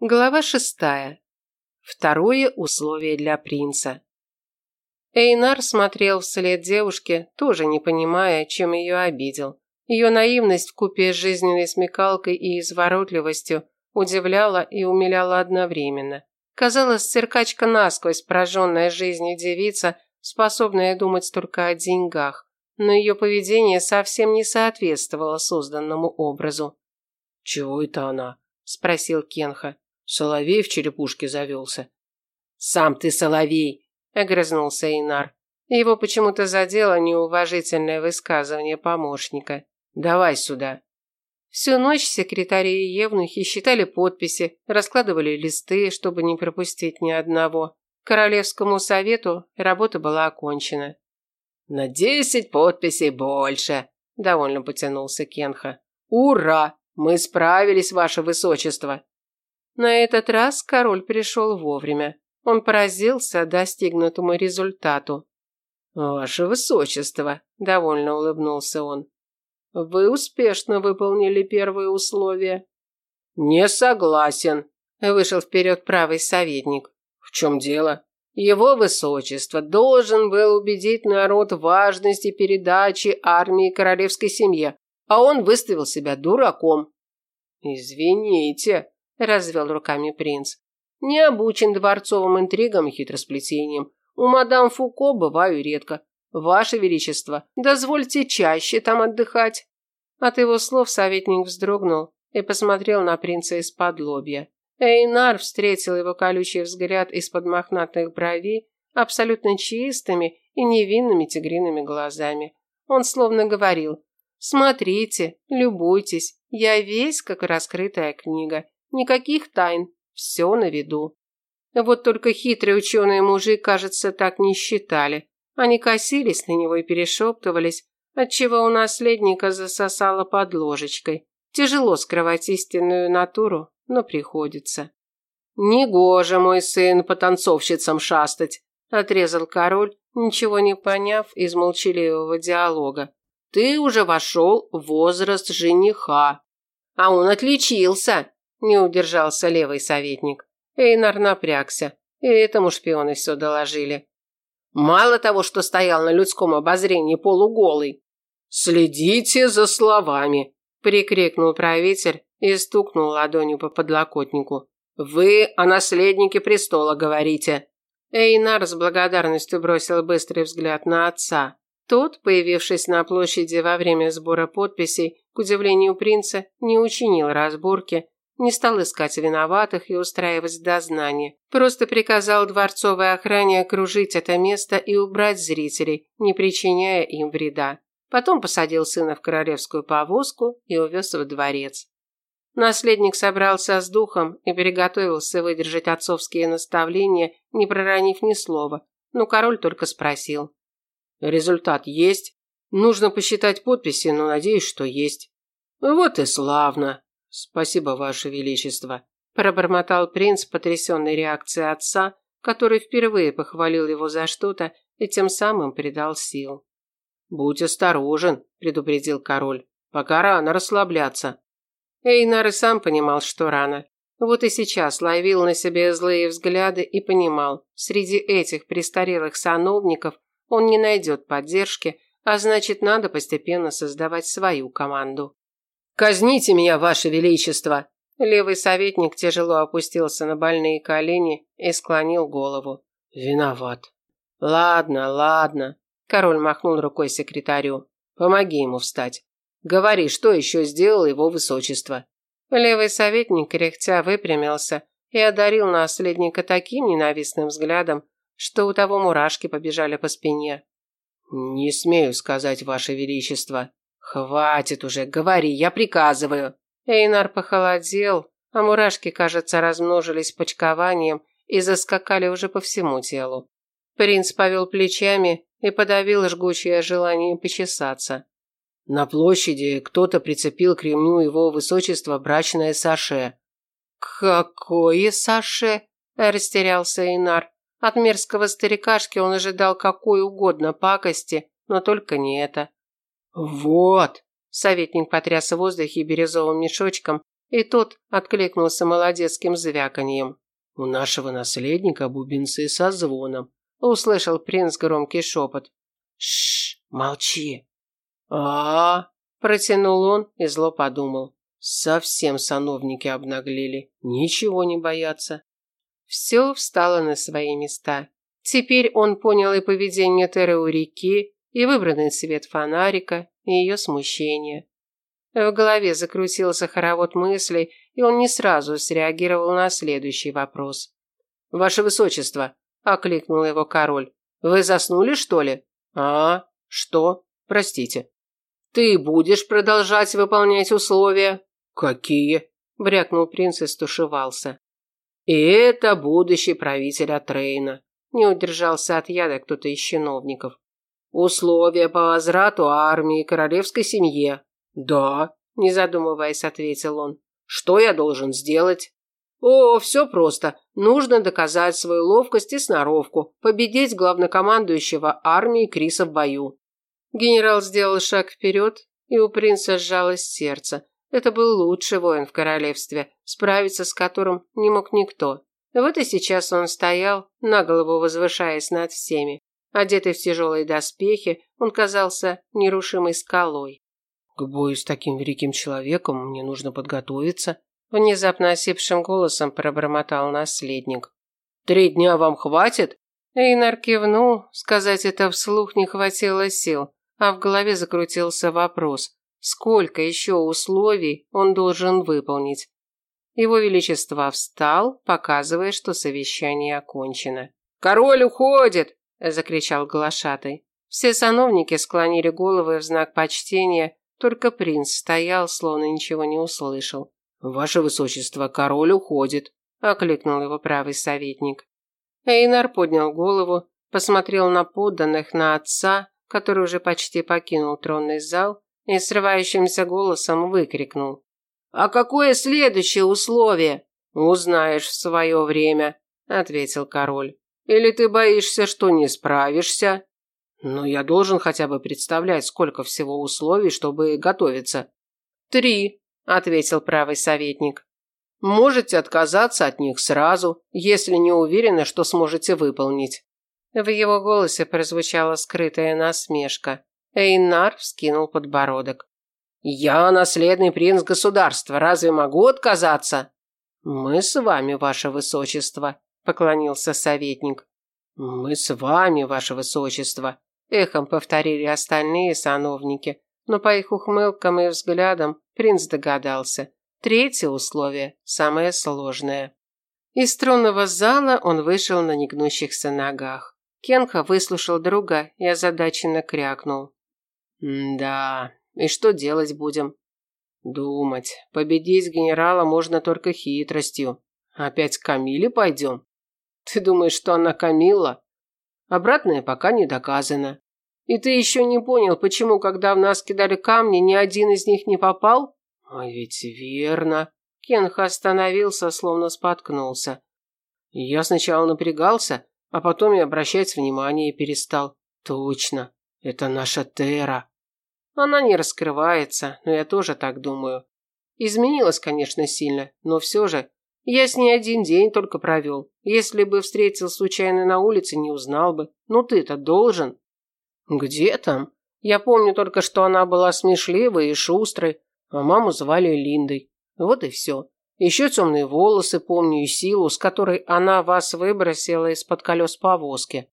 Глава шестая. Второе условие для принца. Эйнар смотрел вслед девушке, тоже не понимая, чем ее обидел. Ее наивность вкупе с жизненной смекалкой и изворотливостью удивляла и умиляла одновременно. Казалось, циркачка насквозь прожженная жизнью девица, способная думать только о деньгах, но ее поведение совсем не соответствовало созданному образу. «Чего это она?» – спросил Кенха. Соловей в черепушке завелся. «Сам ты соловей!» – огрызнулся Инар. Его почему-то задело неуважительное высказывание помощника. «Давай сюда». Всю ночь секретари и евнухи считали подписи, раскладывали листы, чтобы не пропустить ни одного. Королевскому совету работа была окончена. «На десять подписей больше», – довольно потянулся Кенха. «Ура! Мы справились, ваше высочество!» На этот раз король пришел вовремя. Он поразился достигнутому результату. «Ваше высочество», – довольно улыбнулся он, – «вы успешно выполнили первые условия». «Не согласен», – вышел вперед правый советник. «В чем дело?» Его высочество должен был убедить народ в важности передачи армии королевской семье, а он выставил себя дураком. «Извините», развел руками принц. Не обучен дворцовым интригам и хитросплетениям. У мадам Фуко бываю редко. Ваше величество, дозвольте чаще там отдыхать. От его слов советник вздрогнул и посмотрел на принца из-под лобья. Эйнар встретил его колючий взгляд из-под мохнатых бровей абсолютно чистыми и невинными тигриными глазами. Он словно говорил «Смотрите, любуйтесь, я весь как раскрытая книга, Никаких тайн, все на виду. Вот только хитрые ученые мужи, кажется, так не считали. Они косились на него и перешептывались, отчего у наследника засосало под ложечкой. Тяжело скрывать истинную натуру, но приходится. «Негоже, мой сын, по танцовщицам шастать», – отрезал король, ничего не поняв из молчаливого диалога. «Ты уже вошел в возраст жениха». «А он отличился», не удержался левый советник. Эйнар напрягся. И этому шпионы все доложили. Мало того, что стоял на людском обозрении полуголый. «Следите за словами!» – прикрикнул правитель и стукнул ладонью по подлокотнику. «Вы о наследнике престола говорите!» Эйнар с благодарностью бросил быстрый взгляд на отца. Тот, появившись на площади во время сбора подписей, к удивлению принца, не учинил разборки, не стал искать виноватых и устраивать дознание. Просто приказал дворцовой охране окружить это место и убрать зрителей, не причиняя им вреда. Потом посадил сына в королевскую повозку и увез в дворец. Наследник собрался с духом и приготовился выдержать отцовские наставления, не проронив ни слова, но король только спросил. «Результат есть? Нужно посчитать подписи, но надеюсь, что есть». «Вот и славно», «Спасибо, Ваше Величество», – пробормотал принц, потрясенной реакцией отца, который впервые похвалил его за что-то и тем самым придал сил. «Будь осторожен», – предупредил король. «Пока рано расслабляться». Эйнар и сам понимал, что рано. Вот и сейчас ловил на себе злые взгляды и понимал, среди этих престарелых сановников он не найдет поддержки, а значит, надо постепенно создавать свою команду. «Казните меня, Ваше Величество!» Левый советник тяжело опустился на больные колени и склонил голову. «Виноват». «Ладно, ладно», – король махнул рукой секретарю. «Помоги ему встать. Говори, что еще сделал его высочество». Левый советник кряхтя выпрямился и одарил наследника таким ненавистным взглядом, что у того мурашки побежали по спине. «Не смею сказать, Ваше Величество», «Хватит уже, говори, я приказываю!» Эйнар похолодел, а мурашки, кажется, размножились почкованием и заскакали уже по всему телу. Принц повел плечами и подавил жгучее желание почесаться. На площади кто-то прицепил к ремню его высочества брачное саше. «Какое саше?» – растерялся Эйнар. От мерзкого старикашки он ожидал какой угодно пакости, но только не это. «Вот!» Советник потряс в воздухе бирюзовым мешочком, и тот откликнулся молодецким звяканьем. «У нашего наследника бубенцы со звоном», – услышал принц громкий шепот. «Шш, молчи!» а, -а, -а протянул он и зло подумал. Совсем сановники обнаглели, ничего не боятся. Все встало на свои места. Теперь он понял и поведение Теры у реки, и выбранный цвет фонарика, и ее смущение. В голове закрутился хоровод мыслей, и он не сразу среагировал на следующий вопрос. «Ваше Высочество!» – окликнул его король. «Вы заснули, что ли?» «А, что? Простите». «Ты будешь продолжать выполнять условия?» «Какие?» – брякнул принц и стушевался. «И это будущий правитель Атрейна», – не удержался от яда кто-то из чиновников. «Условия по возврату армии королевской семье». «Да», – не задумываясь, ответил он. «Что я должен сделать?» «О, все просто. Нужно доказать свою ловкость и сноровку, победить главнокомандующего армии Криса в бою». Генерал сделал шаг вперед, и у принца сжалось сердце. Это был лучший воин в королевстве, справиться с которым не мог никто. Вот и сейчас он стоял, на голову возвышаясь над всеми. Одетый в тяжелые доспехи, он казался нерушимой скалой. «К бою с таким великим человеком мне нужно подготовиться», внезапно осипшим голосом пробормотал наследник. «Три дня вам хватит?» Эйнар кивнул, сказать это вслух не хватило сил, а в голове закрутился вопрос, сколько еще условий он должен выполнить. Его Величество встал, показывая, что совещание окончено. «Король уходит!» – закричал глашатай. Все сановники склонили головы в знак почтения, только принц стоял, словно ничего не услышал. «Ваше Высочество, король уходит», – окликнул его правый советник. Эйнар поднял голову, посмотрел на подданных, на отца, который уже почти покинул тронный зал, и срывающимся голосом выкрикнул. «А какое следующее условие?» «Узнаешь в свое время», – ответил король. «Или ты боишься, что не справишься?» «Но я должен хотя бы представлять, сколько всего условий, чтобы готовиться». «Три», – ответил правый советник. «Можете отказаться от них сразу, если не уверены, что сможете выполнить». В его голосе прозвучала скрытая насмешка. Эйнар вскинул подбородок. «Я наследный принц государства, разве могу отказаться?» «Мы с вами, ваше высочество», – поклонился советник. «Мы с вами, ваше высочество», – эхом повторили остальные сановники, но по их ухмылкам и взглядам принц догадался. Третье условие, самое сложное. Из тронного зала он вышел на негнущихся ногах. Кенха выслушал друга и озадаченно крякнул. «Да, и что делать будем?» «Думать. Победить генерала можно только хитростью. Опять к Камиле пойдем?» «Ты думаешь, что она Камила?» «Обратное пока не доказано. И ты еще не понял, почему, когда в нас кидали камни, ни один из них не попал?» «А ведь верно». Кенха остановился, словно споткнулся. «Я сначала напрягался, а потом и обращать внимание перестал. Точно, это наша Тера. Она не раскрывается, но я тоже так думаю. Изменилась, конечно, сильно, но все же. Я с ней один день только провел. Если бы встретил случайно на улице, не узнал бы. Ну ты-то должен. Где там? Я помню только, что она была смешливой и шустрой, а маму звали Линдой. Вот и все. Еще темные волосы, помню, и силу, с которой она вас выбросила из-под колес повозки.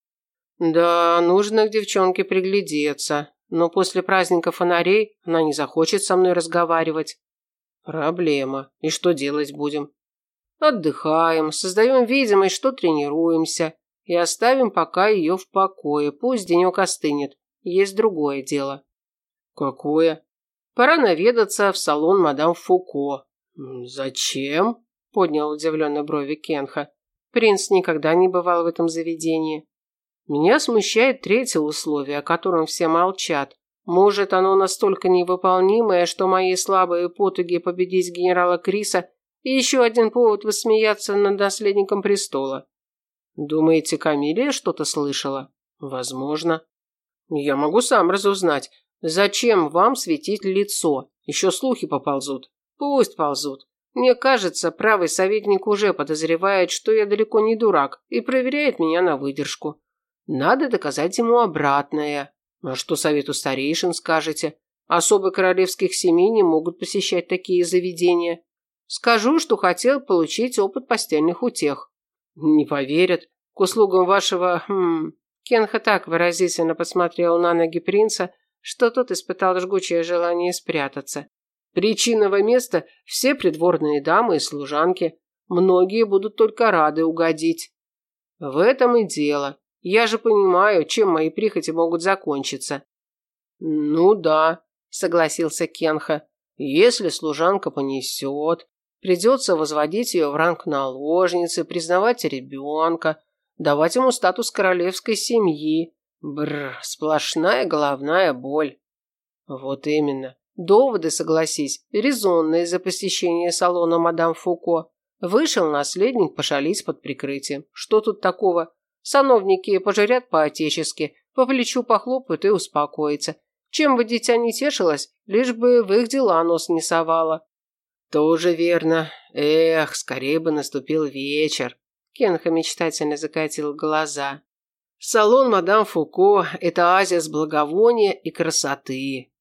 Да, нужно к девчонке приглядеться, но после праздника фонарей она не захочет со мной разговаривать. Проблема. И что делать будем? Отдыхаем, создаем видимость, что тренируемся, и оставим пока ее в покое, пусть денек остынет. Есть другое дело. Какое? Пора наведаться в салон мадам Фуко. «Зачем?» – поднял удивленно брови Кенха. Принц никогда не бывал в этом заведении. Меня смущает третье условие, о котором все молчат. Может, оно настолько невыполнимое, что мои слабые потуги победить генерала Криса и еще один повод высмеяться над наследником престола. Думаете, Камилия что-то слышала? Возможно. Я могу сам разузнать. Зачем вам светить лицо? Еще слухи поползут. Пусть ползут. Мне кажется, правый советник уже подозревает, что я далеко не дурак и проверяет меня на выдержку. Надо доказать ему обратное. А что совету старейшин скажете? Особы королевских семей не могут посещать такие заведения. Скажу, что хотел получить опыт постельных утех. Не поверят. К услугам вашего... Хм... Кенха так выразительно посмотрел на ноги принца, что тот испытал жгучее желание спрятаться. Причиного места все придворные дамы и служанки. Многие будут только рады угодить. В этом и дело. Я же понимаю, чем мои прихоти могут закончиться. Ну да, согласился Кенха. Если служанка понесет, придется возводить ее в ранг наложницы, признавать ребенка, давать ему статус королевской семьи. Бррр, сплошная головная боль. Вот именно. Доводы, согласись, резонные за посещение салона мадам Фуко. Вышел наследник пошалить под прикрытием. Что тут такого? Сановники пожарят по-отечески, по плечу похлопают и успокоятся. Чем бы дитя не тешилось, лишь бы в их дела нос не совало. Тоже верно. Эх, скорее бы наступил вечер. Кенха мечтательно закатил глаза. Салон мадам Фуко – это оазис благовония и красоты.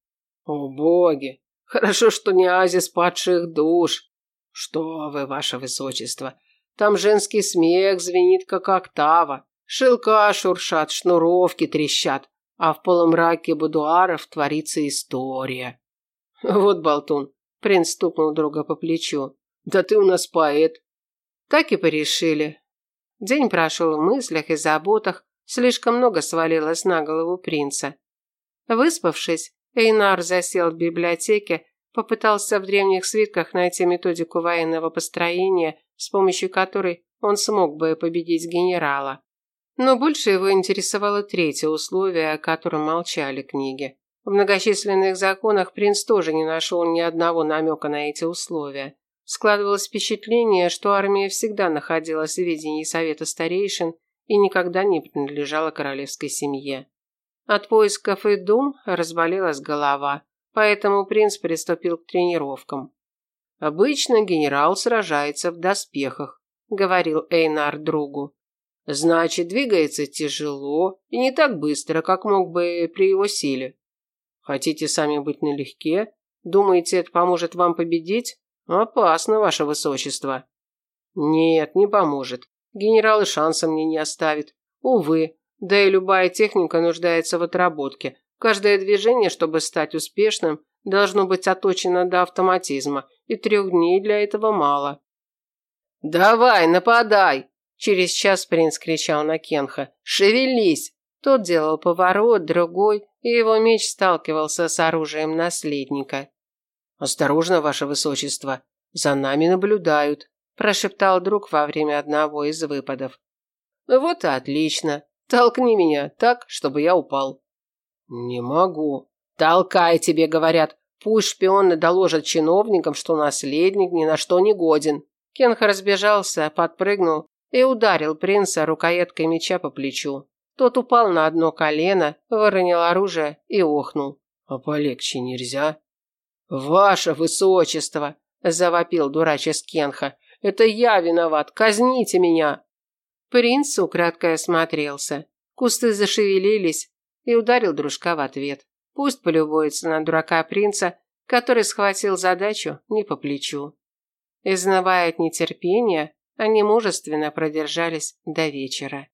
О боги! Хорошо, что не оазис падших душ. Что вы, ваше высочество, там женский смех звенит, как октава. Шелка шуршат, шнуровки трещат, а в полумраке будуаров творится история. Вот болтун. Принц стукнул друга по плечу. Да ты у нас поэт. Так и порешили. День прошел в мыслях и заботах, слишком много свалилось на голову принца. Выспавшись, Эйнар засел в библиотеке, попытался в древних свитках найти методику военного построения, с помощью которой он смог бы победить генерала. Но больше его интересовало третье условие, о котором молчали книги. В многочисленных законах принц тоже не нашел ни одного намека на эти условия. Складывалось впечатление, что армия всегда находилась в видении совета старейшин и никогда не принадлежала королевской семье. От поисков и дум разболелась голова, поэтому принц приступил к тренировкам. «Обычно генерал сражается в доспехах», – говорил Эйнар другу. «Значит, двигается тяжело и не так быстро, как мог бы при его силе. Хотите сами быть налегке? Думаете, это поможет вам победить? Опасно, ваше высочество». «Нет, не поможет. Генерал и шанса мне не оставит. Увы, да и любая техника нуждается в отработке. Каждое движение, чтобы стать успешным, должно быть оточено до автоматизма, и трех дней для этого мало. «Давай, нападай!» Через час принц кричал на Кенха. «Шевелись!» Тот делал поворот, другой, и его меч сталкивался с оружием наследника. «Осторожно, ваше высочество, за нами наблюдают», прошептал друг во время одного из выпадов. «Вот и отлично. Толкни меня так, чтобы я упал. Не могу. Толкай, тебе говорят. Пусть шпионы доложат чиновникам, что наследник ни на что не годен. Кенха разбежался, подпрыгнул и ударил принца рукояткой меча по плечу. Тот упал на одно колено, выронил оружие и охнул. А полегче нельзя. Ваше высочество, завопил дурачец Кенха. Это я виноват. Казните меня. Принц украдкой осмотрелся. Кусты зашевелились и ударил дружка в ответ. Пусть полюбуется на дурака принца, который схватил задачу не по плечу. Изнывая от нетерпения, они мужественно продержались до вечера.